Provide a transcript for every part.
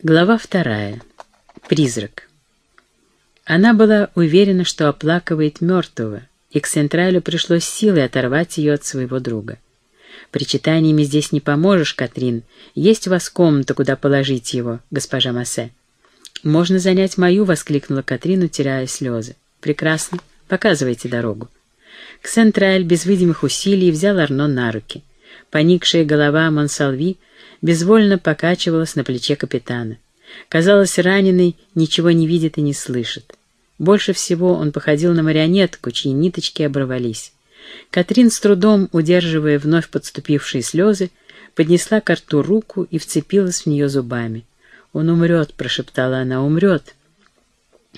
Глава вторая. Призрак. Она была уверена, что оплакивает мертвого, и к Централю пришлось силой оторвать ее от своего друга. «Причитаниями здесь не поможешь, Катрин. Есть у вас комната, куда положить его, госпожа Массе?» «Можно занять мою», — воскликнула Катрин, утирая слезы. «Прекрасно. Показывайте дорогу». Ксентраль без видимых усилий взял Арно на руки. Поникшая голова Монсалви — безвольно покачивалась на плече капитана. Казалось, раненый ничего не видит и не слышит. Больше всего он походил на марионетку, чьи ниточки оборвались. Катрин, с трудом удерживая вновь подступившие слезы, поднесла к рту руку и вцепилась в нее зубами. «Он умрет», — прошептала она, — «умрет».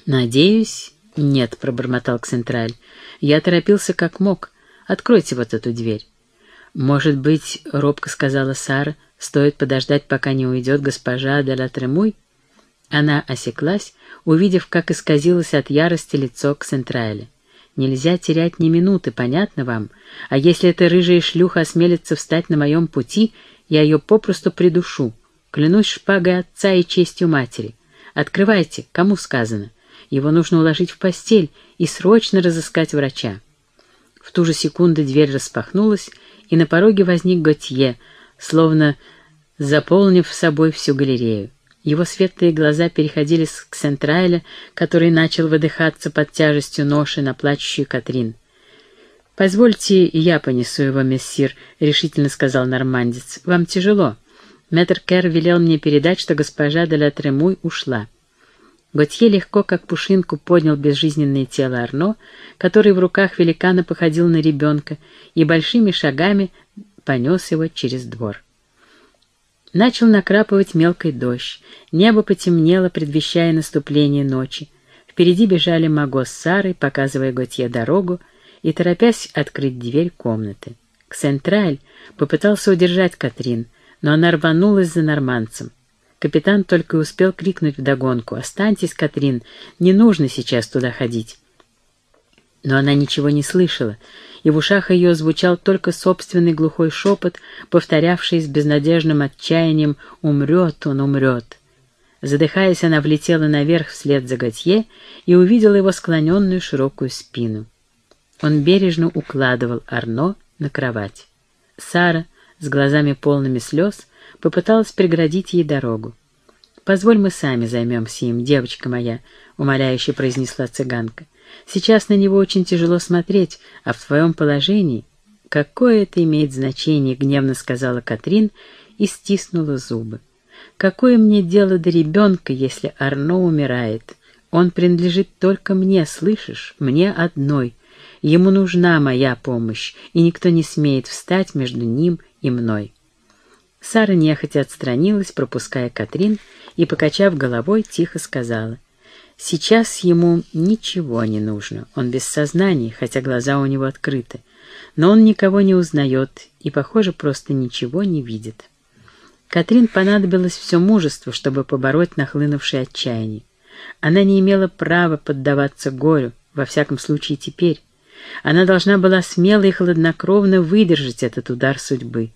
«Надеюсь, нет», — пробормотал Ксентраль. «Я торопился как мог. Откройте вот эту дверь». «Может быть, — робко сказала Сара, — Стоит подождать, пока не уйдет госпожа де Тремуй? Она осеклась, увидев, как исказилось от ярости лицо Ксентрайля. Нельзя терять ни минуты, понятно вам? А если эта рыжая шлюха осмелится встать на моем пути, я ее попросту придушу. Клянусь шпагой отца и честью матери. Открывайте, кому сказано. Его нужно уложить в постель и срочно разыскать врача. В ту же секунду дверь распахнулась, и на пороге возник Готье, словно заполнив собой всю галерею. Его светлые глаза переходили с Ксентрайля, который начал выдыхаться под тяжестью ноши на плачущую Катрин. «Позвольте, я понесу его, мессир», — решительно сказал нормандец. «Вам тяжело. Мэтр Кэр велел мне передать, что госпожа де Тремуй ушла». Готье легко, как пушинку, поднял безжизненное тело Арно, который в руках великана походил на ребенка, и большими шагами понес его через двор. Начал накрапывать мелкий дождь, небо потемнело, предвещая наступление ночи. Впереди бежали Маго с Сарой, показывая Готье дорогу и торопясь открыть дверь комнаты. Ксентраль попытался удержать Катрин, но она рванулась за норманцем. Капитан только успел крикнуть вдогонку «Останьтесь, Катрин, не нужно сейчас туда ходить». Но она ничего не слышала, и в ушах ее звучал только собственный глухой шепот, повторявший с безнадежным отчаянием «Умрет он, умрет». Задыхаясь, она влетела наверх вслед за Готье и увидела его склоненную широкую спину. Он бережно укладывал Арно на кровать. Сара, с глазами полными слез, попыталась преградить ей дорогу. «Позволь, мы сами займемся им, девочка моя», — умоляюще произнесла цыганка. Сейчас на него очень тяжело смотреть, а в твоем положении... «Какое это имеет значение?» — гневно сказала Катрин и стиснула зубы. «Какое мне дело до ребенка, если Арно умирает? Он принадлежит только мне, слышишь? Мне одной. Ему нужна моя помощь, и никто не смеет встать между ним и мной». Сара нехотя отстранилась, пропуская Катрин, и, покачав головой, тихо сказала — Сейчас ему ничего не нужно, он без сознания, хотя глаза у него открыты. Но он никого не узнает и, похоже, просто ничего не видит. Катрин понадобилось все мужество, чтобы побороть нахлынувшее отчаяние. Она не имела права поддаваться горю, во всяком случае теперь. Она должна была смело и хладнокровно выдержать этот удар судьбы.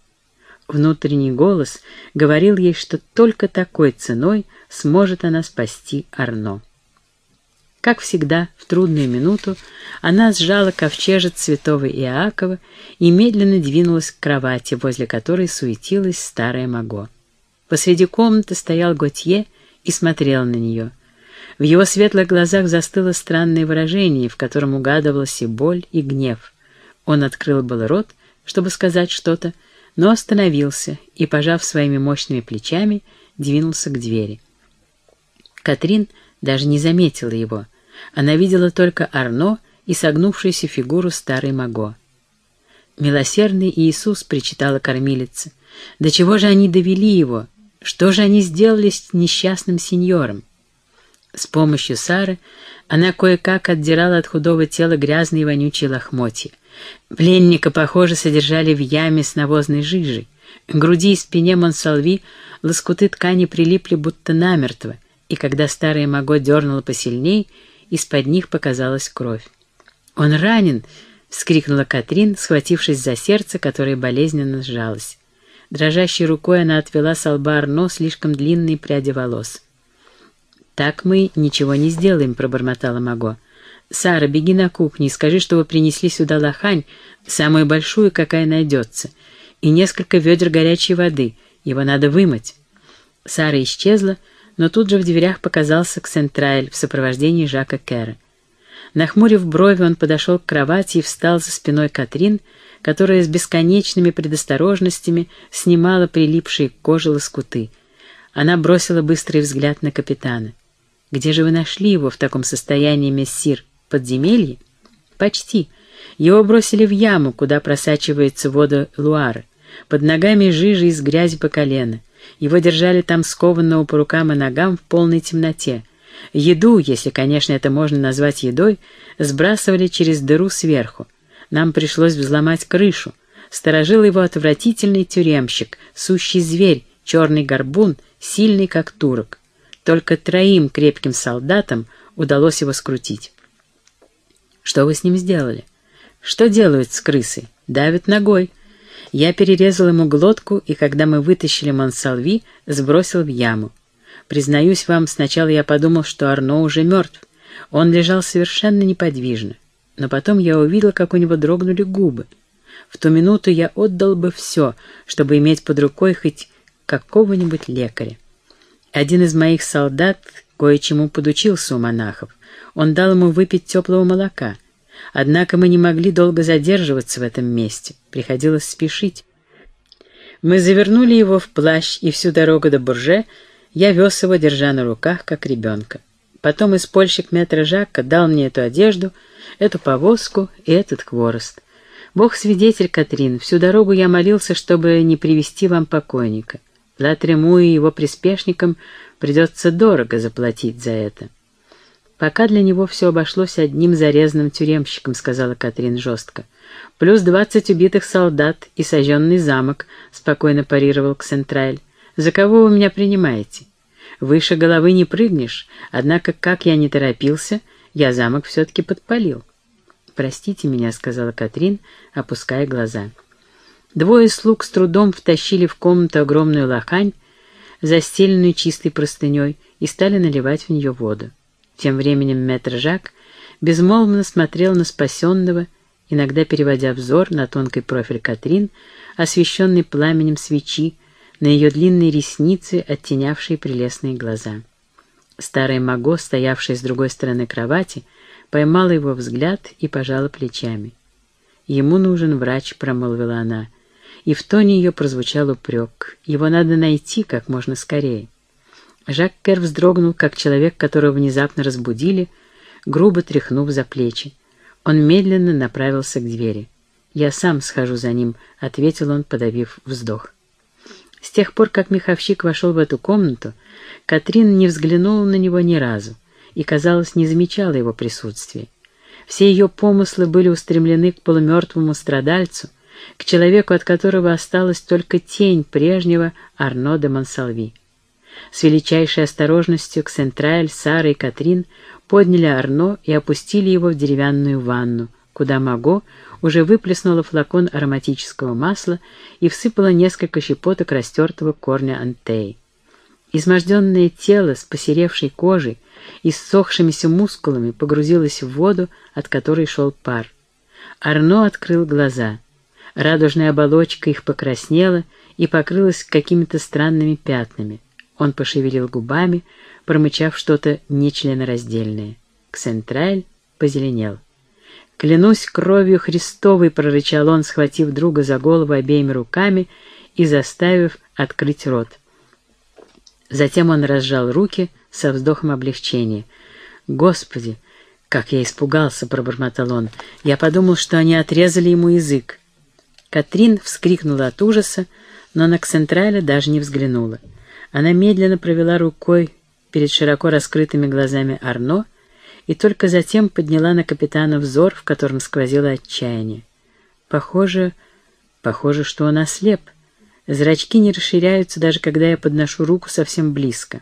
Внутренний голос говорил ей, что только такой ценой сможет она спасти Арно. Как всегда, в трудную минуту она сжала ковчежец святого Иакова и медленно двинулась к кровати, возле которой суетилась старая Маго. Посреди комнаты стоял Готье и смотрел на нее. В его светлых глазах застыло странное выражение, в котором угадывалась и боль, и гнев. Он открыл был рот, чтобы сказать что-то, но остановился и, пожав своими мощными плечами, двинулся к двери. Катрин даже не заметила его — она видела только Арно и согнувшуюся фигуру старой Маго. «Милосердный Иисус», — причитала кормилица, — «до чего же они довели его? Что же они сделали с несчастным сеньором?» С помощью Сары она кое-как отдирала от худого тела грязные вонючие лохмотья. Пленника, похоже, содержали в яме с навозной жижей. Груди и спине Монсалви лоскуты ткани прилипли будто намертво, и когда старая Маго дернула посильней, из-под них показалась кровь. «Он ранен!» — вскрикнула Катрин, схватившись за сердце, которое болезненно сжалось. Дрожащей рукой она отвела с лба Арно слишком длинные пряди волос. «Так мы ничего не сделаем», — пробормотала Маго. «Сара, беги на кухню и скажи, что вы принесли сюда лохань, самую большую, какая найдется, и несколько ведер горячей воды. Его надо вымыть». Сара исчезла, но тут же в дверях показался Ксентрайль в сопровождении Жака Кэра. Нахмурив брови, он подошел к кровати и встал за спиной Катрин, которая с бесконечными предосторожностями снимала прилипшие к коже лоскуты. Она бросила быстрый взгляд на капитана. «Где же вы нашли его в таком состоянии, мессир? Подземелье?» «Почти. Его бросили в яму, куда просачивается вода Луары. Под ногами жижи из грязи по колено. Его держали там скованного по рукам и ногам в полной темноте. Еду, если, конечно, это можно назвать едой, сбрасывали через дыру сверху. Нам пришлось взломать крышу. Сторожил его отвратительный тюремщик, сущий зверь, черный горбун, сильный как турок. Только троим крепким солдатам удалось его скрутить. Что вы с ним сделали? Что делают с крысой? Давят ногой. Я перерезал ему глотку, и когда мы вытащили Монсалви, сбросил в яму. Признаюсь вам, сначала я подумал, что Арно уже мертв. Он лежал совершенно неподвижно. Но потом я увидел, как у него дрогнули губы. В ту минуту я отдал бы все, чтобы иметь под рукой хоть какого-нибудь лекаря. Один из моих солдат кое-чему подучился у монахов. Он дал ему выпить теплого молока. Однако мы не могли долго задерживаться в этом месте. Приходилось спешить. Мы завернули его в плащ, и всю дорогу до Бурже я вез его, держа на руках, как ребенка. Потом испольщик метра Жака дал мне эту одежду, эту повозку и этот хворост. Бог свидетель, Катрин, всю дорогу я молился, чтобы не привести вам покойника. Латрему и его приспешникам придется дорого заплатить за это. «Пока для него все обошлось одним зарезанным тюремщиком», — сказала Катрин жестко. «Плюс двадцать убитых солдат и сожженный замок», — спокойно парировал Ксентраль. «За кого вы меня принимаете? Выше головы не прыгнешь, однако, как я не торопился, я замок все-таки подпалил». «Простите меня», — сказала Катрин, опуская глаза. Двое слуг с трудом втащили в комнату огромную лохань, застеленную чистой простыней, и стали наливать в нее воду. Тем временем мэтр Жак безмолвно смотрел на спасенного, иногда переводя взор на тонкий профиль Катрин, освещенный пламенем свечи, на ее длинные ресницы, оттенявшие прелестные глаза. Старая Маго, стоявшая с другой стороны кровати, поймала его взгляд и пожала плечами. «Ему нужен врач», — промолвила она, и в тоне ее прозвучал упрек. «Его надо найти как можно скорее». Жак Кер вздрогнул, как человек, которого внезапно разбудили, грубо тряхнув за плечи. Он медленно направился к двери. «Я сам схожу за ним», — ответил он, подавив вздох. С тех пор, как меховщик вошел в эту комнату, Катрин не взглянула на него ни разу и, казалось, не замечала его присутствия. Все ее помыслы были устремлены к полумертвому страдальцу, к человеку, от которого осталась только тень прежнего Арно де Монсалви. С величайшей осторожностью Ксентраль, Сара и Катрин подняли Арно и опустили его в деревянную ванну, куда Маго уже выплеснула флакон ароматического масла и всыпала несколько щепоток растертого корня антеи. Изможденное тело с посеревшей кожей и ссохшимися мускулами погрузилось в воду, от которой шел пар. Арно открыл глаза. Радужная оболочка их покраснела и покрылась какими-то странными пятнами. Он пошевелил губами, промычав что-то нечленораздельное. Ксентраль позеленел. «Клянусь кровью Христовой!» — прорычал он, схватив друга за голову обеими руками и заставив открыть рот. Затем он разжал руки со вздохом облегчения. «Господи, как я испугался!» — пробормотал он. «Я подумал, что они отрезали ему язык». Катрин вскрикнула от ужаса, но на Ксентраля даже не взглянула. Она медленно провела рукой перед широко раскрытыми глазами Арно и только затем подняла на капитана взор, в котором сквозило отчаяние. Похоже, похоже, что он ослеп. Зрачки не расширяются, даже когда я подношу руку совсем близко.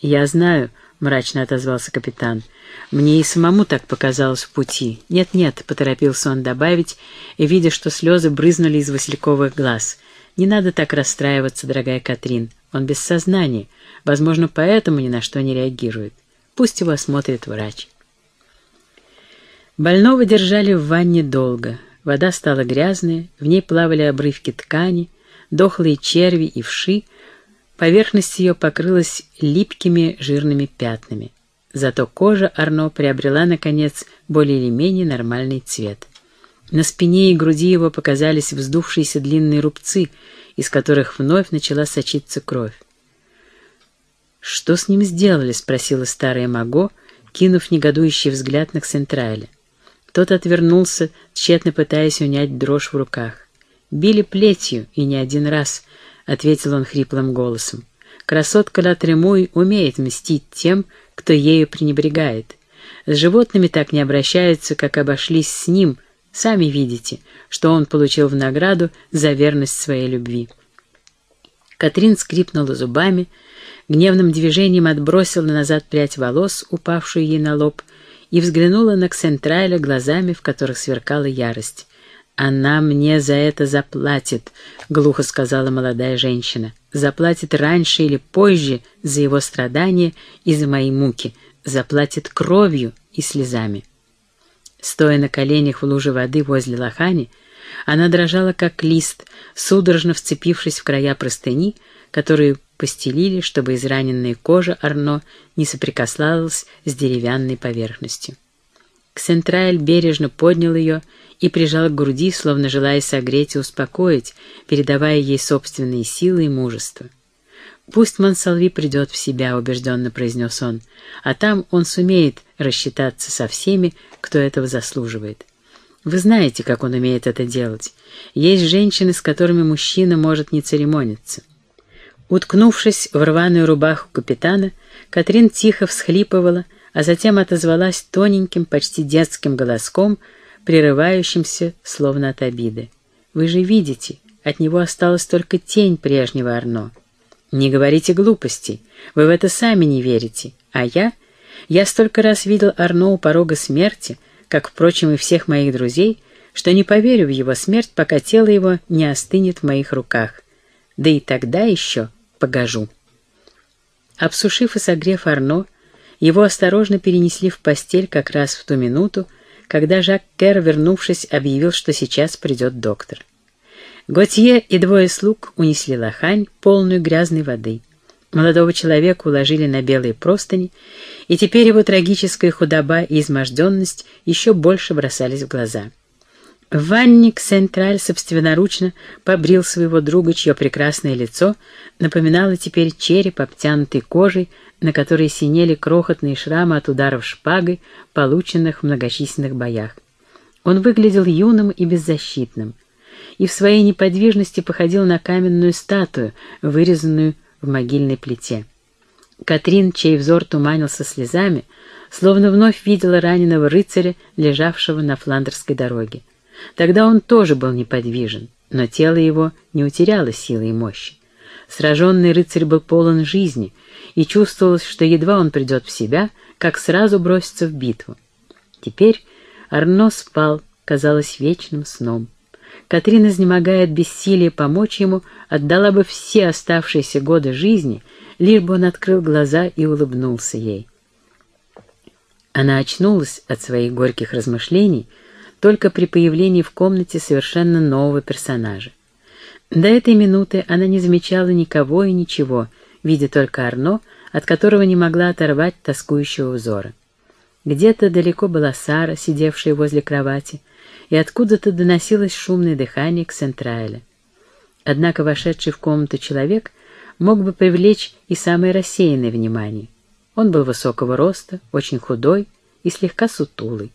«Я знаю», — мрачно отозвался капитан. «Мне и самому так показалось в пути. Нет-нет», — поторопился он добавить, и, видя, что слезы брызнули из васильковых глаз. «Не надо так расстраиваться, дорогая Катрин. Он без сознания. Возможно, поэтому ни на что не реагирует. Пусть его осмотрит врач». Больного держали в ванне долго. Вода стала грязная, в ней плавали обрывки ткани, дохлые черви и вши, поверхность ее покрылась липкими жирными пятнами. Зато кожа Арно приобрела, наконец, более или менее нормальный цвет. На спине и груди его показались вздувшиеся длинные рубцы, из которых вновь начала сочиться кровь. «Что с ним сделали?» — спросила старая Маго, кинув негодующий взгляд на Ксентрайля. Тот отвернулся, тщетно пытаясь унять дрожь в руках. «Били плетью, и не один раз», — ответил он хриплым голосом. «Красотка Латремуй умеет мстить тем, кто ею пренебрегает. С животными так не обращаются, как обошлись с ним. Сами видите, что он получил в награду за верность своей любви. Катрин скрипнула зубами, гневным движением отбросила назад прядь волос, упавшую ей на лоб, и взглянула на Ксентрайля глазами, в которых сверкала ярость. «Она мне за это заплатит», — глухо сказала молодая женщина. «Заплатит раньше или позже за его страдания и за мои муки. Заплатит кровью и слезами». Стоя на коленях в луже воды возле лохани, она дрожала, как лист, судорожно вцепившись в края простыни, которые постелили, чтобы израненная кожа Арно не соприкасалась с деревянной поверхностью. Ксентрайль бережно поднял ее и прижал к груди, словно желая согреть и успокоить, передавая ей собственные силы и мужество. «Пусть Монсалви придет в себя», — убежденно произнес он, «а там он сумеет рассчитаться со всеми, кто этого заслуживает. Вы знаете, как он умеет это делать. Есть женщины, с которыми мужчина может не церемониться». Уткнувшись в рваную рубаху капитана, Катрин тихо всхлипывала, а затем отозвалась тоненьким, почти детским голоском, прерывающимся, словно от обиды. «Вы же видите, от него осталась только тень прежнего Арно. Не говорите глупостей, вы в это сами не верите, а я... Я столько раз видел Арно у порога смерти, как, впрочем, и всех моих друзей, что не поверю в его смерть, пока тело его не остынет в моих руках. Да и тогда еще погожу». Обсушив и согрев Арно, его осторожно перенесли в постель как раз в ту минуту, когда Жак Кер, вернувшись, объявил, что сейчас придет доктор. Готье и двое слуг унесли лохань, полную грязной воды. Молодого человека уложили на белые простыни, и теперь его трагическая худоба и изможденность еще больше бросались в глаза. В ванне Ксентраль собственноручно побрил своего друга, чье прекрасное лицо напоминало теперь череп, обтянутый кожей, на которой синели крохотные шрамы от ударов шпагой, полученных в многочисленных боях. Он выглядел юным и беззащитным, и в своей неподвижности походил на каменную статую, вырезанную в могильной плите. Катрин, чей взор туманился слезами, словно вновь видела раненого рыцаря, лежавшего на фландерской дороге. Тогда он тоже был неподвижен, но тело его не утеряло силы и мощи. Сраженный рыцарь был полон жизни, и чувствовалось, что едва он придет в себя, как сразу бросится в битву. Теперь Арно спал, казалось, вечным сном. Катрин, изнемогая от бессилия помочь ему, отдала бы все оставшиеся годы жизни, лишь бы он открыл глаза и улыбнулся ей. Она очнулась от своих горьких размышлений только при появлении в комнате совершенно нового персонажа. До этой минуты она не замечала никого и ничего, видя только Арно, от которого не могла оторвать тоскующего взора. Где-то далеко была Сара, сидевшая возле кровати, и откуда-то доносилось шумное дыхание Ксентрайля. Однако вошедший в комнату человек мог бы привлечь и самое рассеянное внимание. Он был высокого роста, очень худой и слегка сутулый.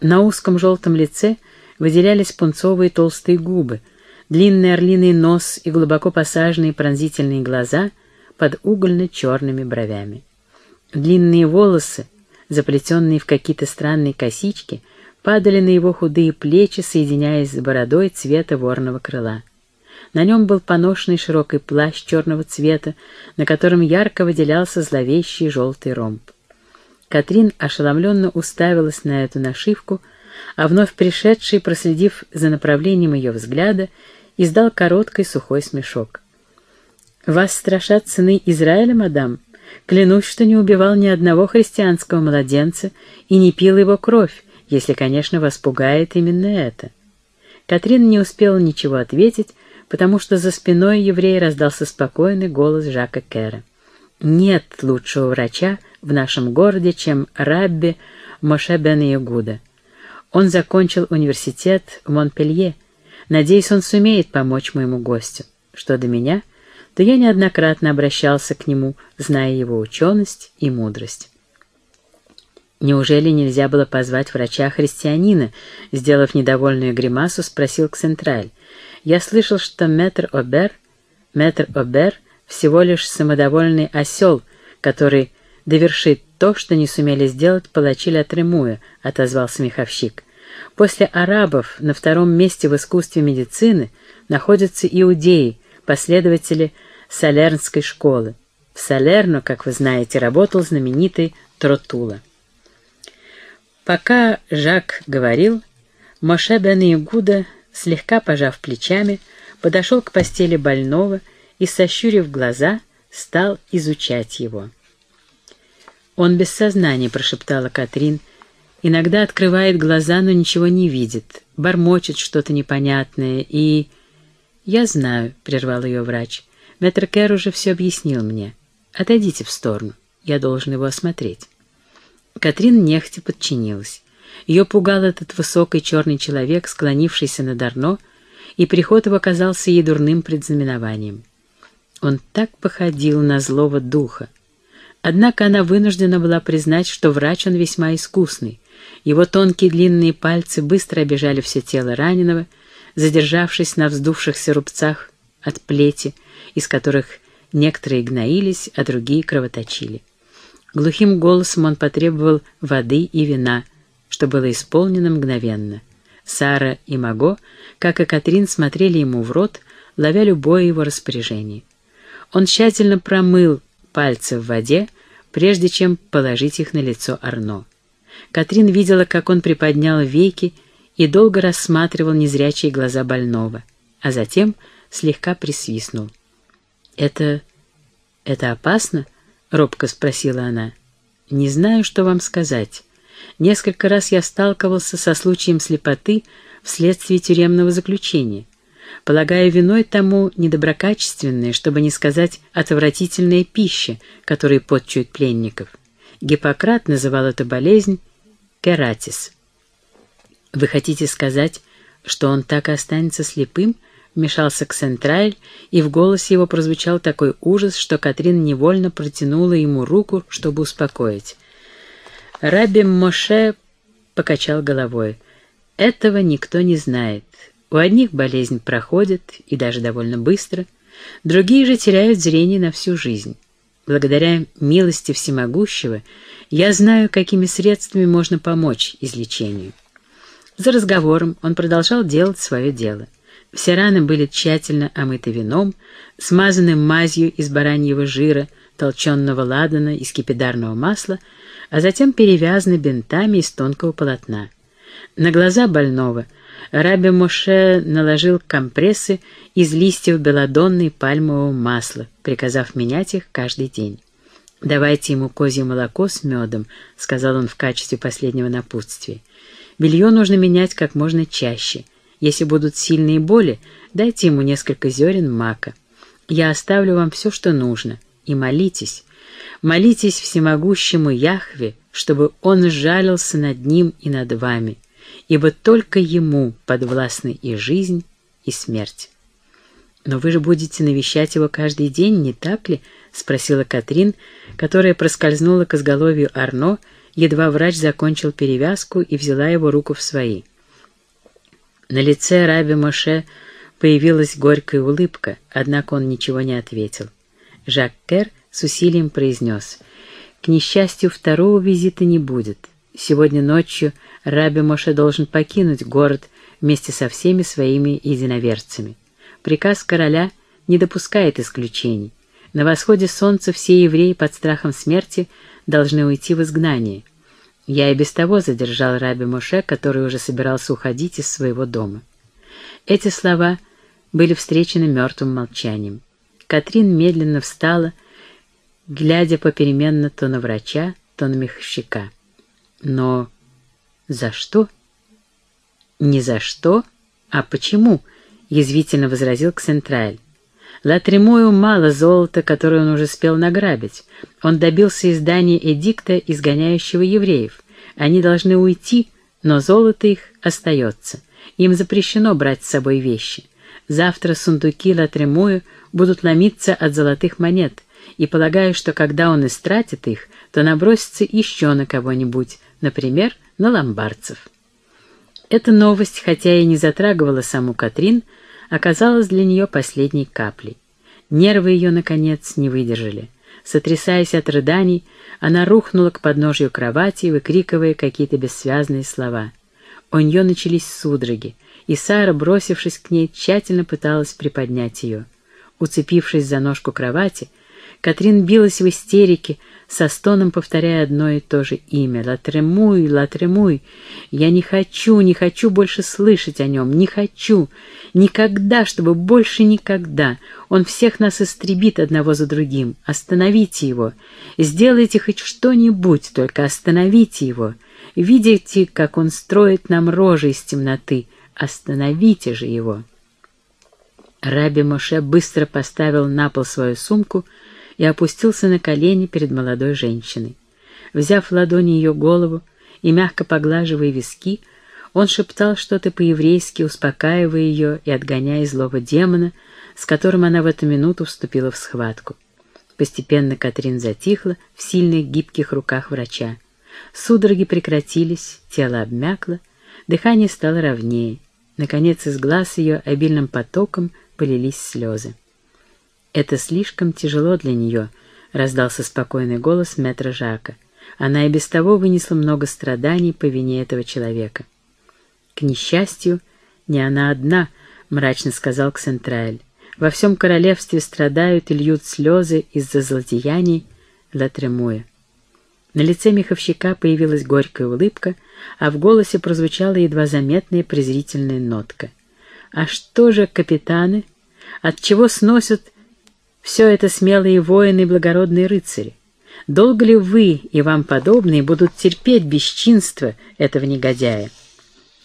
На узком желтом лице выделялись пунцовые толстые губы, длинный орлиный нос и глубоко посаженные пронзительные глаза под угольно-черными бровями. Длинные волосы, заплетенные в какие-то странные косички, падали на его худые плечи, соединяясь с бородой цвета ворного крыла. На нем был поношенный широкий плащ черного цвета, на котором ярко выделялся зловещий желтый ромб. Катрин ошеломленно уставилась на эту нашивку, а вновь пришедший, проследив за направлением ее взгляда, издал короткий сухой смешок. «Вас страшат сыны Израиля, мадам? Клянусь, что не убивал ни одного христианского младенца и не пил его кровь, если, конечно, вас пугает именно это». Катрин не успела ничего ответить, потому что за спиной еврея раздался спокойный голос Жака Кэра. «Нет лучшего врача в нашем городе, чем Рабби Моше бен Ягуда. Он закончил университет в Монпелье. Надеюсь, он сумеет помочь моему гостю. Что до меня, то я неоднократно обращался к нему, зная его ученость и мудрость. Неужели нельзя было позвать врача-христианина? Сделав недовольную гримасу, спросил Ксентраль. Я слышал, что мэтр Обер, мэтр Обер всего лишь самодовольный осел, который довершит то, что не сумели сделать палачи Лятремуя, отозвался смеховщик. После арабов на втором месте в искусстве медицины находятся иудеи, последователи Салернской школы. В Салерно, как вы знаете, работал знаменитый Тротула. Пока Жак говорил, Моше бен Игуда, слегка пожав плечами, подошел к постели больного и, сощурив глаза, стал изучать его. «Он без сознания», — прошептала Катрин. «Иногда открывает глаза, но ничего не видит, бормочет что-то непонятное и...» «Я знаю», — прервал ее врач. «Мэтр Кэр уже все объяснил мне. Отойдите в сторону, я должен его осмотреть». Катрин нехотя подчинилась. Ее пугал этот высокий черный человек, склонившийся над Арно, и приход его казался ей дурным предзнаменованием. Он так походил на злого духа. Однако она вынуждена была признать, что врач он весьма искусный. Его тонкие длинные пальцы быстро обижали все тело раненого, задержавшись на вздувшихся рубцах от плети, из которых некоторые гноились, а другие кровоточили. Глухим голосом он потребовал воды и вина, что было исполнено мгновенно. Сара и Маго, как и Катрин, смотрели ему в рот, ловя любое его распоряжение. Он тщательно промыл пальцы в воде, прежде чем положить их на лицо Арно. Катрин видела, как он приподнял веки и долго рассматривал незрячие глаза больного, а затем слегка присвистнул. «Это... это опасно?» — робко спросила она. «Не знаю, что вам сказать. Несколько раз я сталкивался со случаем слепоты вследствие тюремного заключения. Полагаю, виной тому недоброкачественная, чтобы не сказать отвратительная пища, которой подчуют пленников. Гиппократ называл эту болезнь кератис. Вы хотите сказать, что он так и останется слепым?» Вмешался Ксентраль, и в голосе его прозвучал такой ужас, что Катрин невольно протянула ему руку, чтобы успокоить. Раби Моше покачал головой. «Этого никто не знает. У одних болезнь проходит, и даже довольно быстро, другие же теряют зрение на всю жизнь. Благодаря милости всемогущего я знаю, какими средствами можно помочь излечению». За разговором он продолжал делать свое дело — все раны были тщательно омыты вином, смазанным мазью из бараньего жира, толченного ладана и скипидарного масла, а затем перевязаны бинтами из тонкого полотна. На глаза больного Раби Моше наложил компрессы из листьев белодонны и пальмового масла, приказав менять их каждый день. «Давайте ему козье молоко с медом», — сказал он в качестве последнего напутствия. «Белье нужно менять как можно чаще». Если будут сильные боли, дайте ему несколько зерен мака. Я оставлю вам все, что нужно. И молитесь. Молитесь всемогущему Яхве, чтобы он сжалился над ним и над вами, ибо только ему подвластны и жизнь, и смерть. «Но вы же будете навещать его каждый день, не так ли?» — спросила Катрин, которая проскользнула к изголовью Арно, едва врач закончил перевязку и взяла его руку в свои. На лице Раби Моше появилась горькая улыбка, однако он ничего не ответил. Жак Кер с усилием произнес, «К несчастью, второго визита не будет. Сегодня ночью Раби Моше должен покинуть город вместе со всеми своими единоверцами. Приказ короля не допускает исключений. На восходе солнца все евреи под страхом смерти должны уйти в изгнание. Я и без того задержал Раби Моше, который уже собирался уходить из своего дома. Эти слова были встречены мертвым молчанием. Катрин медленно встала, глядя попеременно то на врача, то на меховщика. Но за что? Не за что, а почему? Язвительно возразил Ксентраль. Латремою мало золота, которое он уже успел награбить. Он добился издания эдикта, изгоняющего евреев. Они должны уйти, но золото их остается. Им запрещено брать с собой вещи. Завтра сундуки Латремою будут ломиться от золотых монет, и полагаю, что когда он истратит их, то набросится еще на кого-нибудь, например, на ломбардцев. Эта новость, хотя и не затрагивала саму Катрин, оказалась для нее последней каплей. Нервы ее, наконец, не выдержали. Сотрясаясь от рыданий, она рухнула к подножью кровати, выкрикивая какие-то бессвязные слова. У нее начались судороги, и Сара, бросившись к ней, тщательно пыталась приподнять ее. Уцепившись за ножку кровати, Катрин билась в истерике, со стоном повторяя одно и то же имя. «Латремуй, Латремуй! Я не хочу, не хочу больше слышать о нем, не хочу! Никогда, чтобы больше никогда! Он всех нас истребит одного за другим! Остановите его! Сделайте хоть что-нибудь, только остановите его! Видите, как он строит нам рожи из темноты! Остановите же его!» Раби Моше быстро поставил на пол свою сумку и опустился на колени перед молодой женщиной. Взяв в ладони ее голову и мягко поглаживая виски, он шептал что-то по-еврейски, успокаивая ее и отгоняя злого демона, с которым она в эту минуту вступила в схватку. Постепенно Катрин затихла в сильных гибких руках врача. Судороги прекратились, тело обмякло, дыхание стало ровнее. Наконец из глаз ее обильным потоком полились слезы. «Это слишком тяжело для нее», — раздался спокойный голос мэтра Жака. «Она и без того вынесла много страданий по вине этого человека». «К несчастью, не она одна», — мрачно сказал Ксентраэль. «Во всем королевстве страдают и льют слезы из-за злодеяний Латремуя». На лице меховщика появилась горькая улыбка, а в голосе прозвучала едва заметная презрительная нотка. «А что же капитаны? От чего сносят все это смелые воины и благородные рыцари. Долго ли вы и вам подобные будут терпеть бесчинство этого негодяя?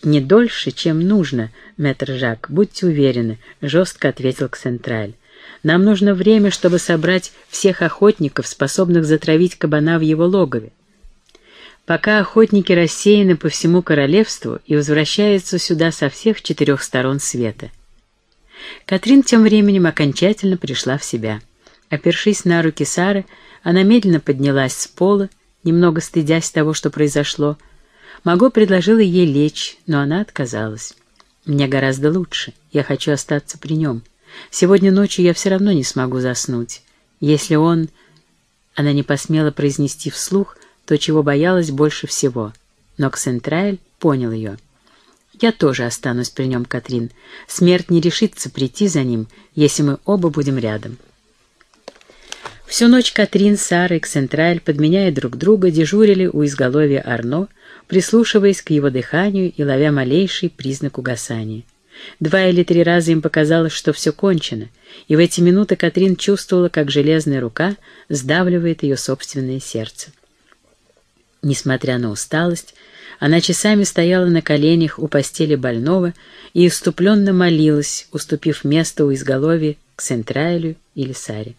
Не дольше, чем нужно, мэтр Жак, будьте уверены, жестко ответил Ксентраль. Нам нужно время, чтобы собрать всех охотников, способных затравить кабана в его логове. Пока охотники рассеяны по всему королевству и возвращаются сюда со всех четырех сторон света. Катрин тем временем окончательно пришла в себя. Опершись на руки Сары, она медленно поднялась с пола, немного стыдясь того, что произошло. Маго предложила ей лечь, но она отказалась. «Мне гораздо лучше. Я хочу остаться при нем. Сегодня ночью я все равно не смогу заснуть. Если он...» Она не посмела произнести вслух то, чего боялась больше всего. Но Ксентрайль понял ее. Я тоже останусь при нем, Катрин. Смерть не решится прийти за ним, если мы оба будем рядом. Всю ночь Катрин, Сара и Ксентраль, подменяя друг друга, дежурили у изголовья Арно, прислушиваясь к его дыханию и ловя малейший признак угасания. Два или три раза им показалось, что все кончено, и в эти минуты Катрин чувствовала, как железная рука сдавливает ее собственное сердце. Несмотря на усталость, она часами стояла на коленях у постели больного и иступленно молилась, уступив место у изголовья к Сентрайлю или Саре.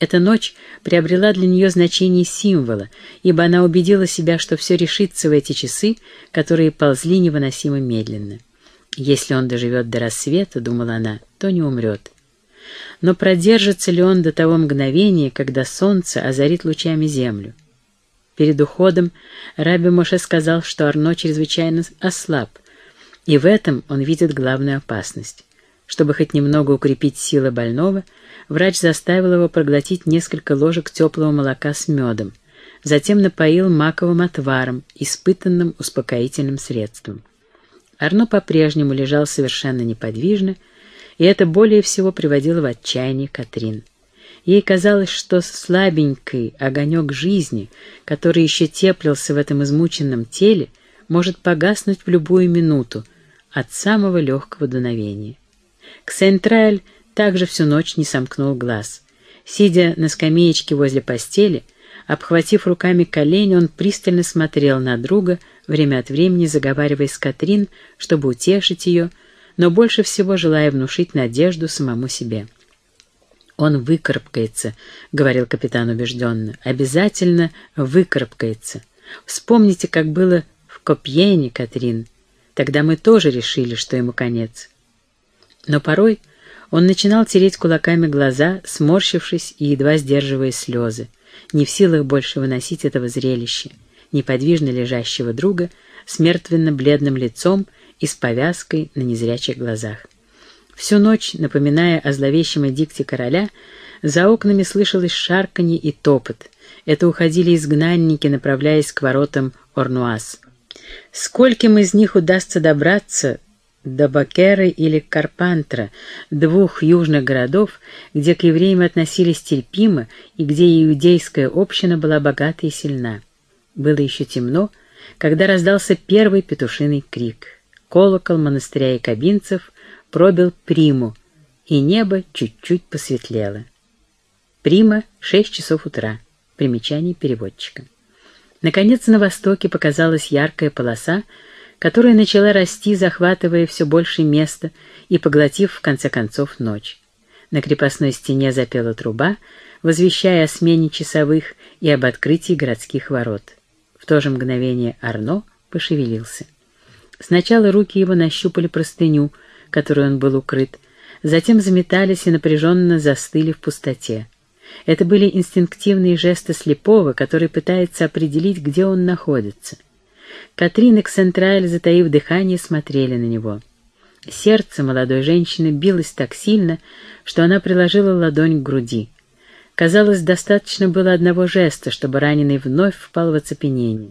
Эта ночь приобрела для нее значение символа, ибо она убедила себя, что все решится в эти часы, которые ползли невыносимо медленно. Если он доживет до рассвета, думала она, то не умрет. Но продержится ли он до того мгновения, когда солнце озарит лучами землю? Перед уходом Раби Моше сказал, что Арно чрезвычайно ослаб, и в этом он видит главную опасность. Чтобы хоть немного укрепить силы больного, врач заставил его проглотить несколько ложек теплого молока с медом, затем напоил маковым отваром, испытанным успокоительным средством. Арно по-прежнему лежал совершенно неподвижно, и это более всего приводило в отчаяние Катрин. Ей казалось, что слабенький огонек жизни, который еще теплился в этом измученном теле, может погаснуть в любую минуту от самого легкого дуновения. Ксентраль также всю ночь не сомкнул глаз. Сидя на скамеечке возле постели, обхватив руками колени, он пристально смотрел на друга, время от времени заговаривая с Катрин, чтобы утешить ее, но больше всего желая внушить надежду самому себе. «Он выкарабкается», — говорил капитан убежденно, — «обязательно выкарабкается. Вспомните, как было в Копьене, Катрин. Тогда мы тоже решили, что ему конец». Но порой он начинал тереть кулаками глаза, сморщившись и едва сдерживая слезы, не в силах больше выносить этого зрелища, неподвижно лежащего друга с мертвенно-бледным лицом и с повязкой на незрячих глазах. Всю ночь, напоминая о зловещем эдикте короля, за окнами слышалось шарканье и топот. Это уходили изгнанники, направляясь к воротам Орнуаз. Скольким из них удастся добраться до Бакеры или Карпантра, двух южных городов, где к евреям относились терпимо и где иудейская община была богата и сильна. Было еще темно, когда раздался первый петушиный крик. Колокол монастыря и кабинцев пробил приму, и небо чуть-чуть посветлело. Прима — шесть часов утра. Примечание переводчика. Наконец на востоке показалась яркая полоса, которая начала расти, захватывая все больше места и поглотив, в конце концов, ночь. На крепостной стене запела труба, возвещая о смене часовых и об открытии городских ворот. В то же мгновение Арно пошевелился. Сначала руки его нащупали простыню — которой он был укрыт, затем заметались и напряженно застыли в пустоте. Это были инстинктивные жесты слепого, который пытается определить, где он находится. Катрин и Ксентраль, затаив дыхание, смотрели на него. Сердце молодой женщины билось так сильно, что она приложила ладонь к груди. Казалось, достаточно было одного жеста, чтобы раненый вновь впал в оцепенение.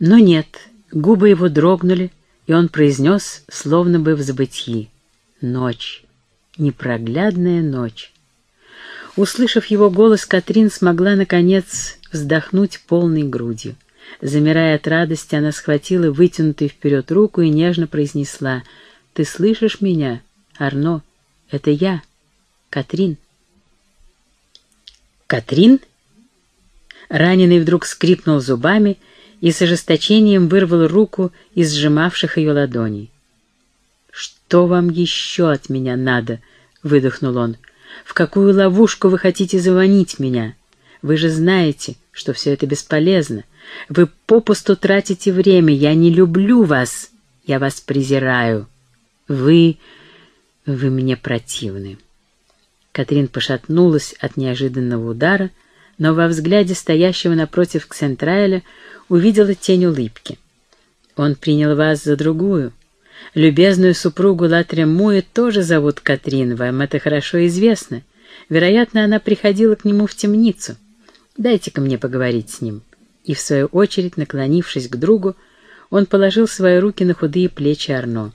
Но нет, губы его дрогнули, и он произнес, словно бы в забытии, «Ночь, непроглядная ночь». Услышав его голос, Катрин смогла, наконец, вздохнуть полной грудью. Замирая от радости, она схватила вытянутую вперед руку и нежно произнесла, «Ты слышишь меня, Арно? Это я, Катрин». «Катрин?» Раненый вдруг скрипнул зубами и с ожесточением вырвал руку из сжимавших ее ладоней. «Что вам еще от меня надо?» — выдохнул он. «В какую ловушку вы хотите звонить меня? Вы же знаете, что все это бесполезно. Вы попусту тратите время. Я не люблю вас. Я вас презираю. Вы... вы мне противны». Катрин пошатнулась от неожиданного удара, но во взгляде стоящего напротив Ксентрайля увидела тень улыбки. Он принял вас за другую. Любезную супругу Латремуя тоже зовут Катрин, вам это хорошо известно. Вероятно, она приходила к нему в темницу. Дайте-ка мне поговорить с ним». И, в свою очередь, наклонившись к другу, он положил свои руки на худые плечи Арно.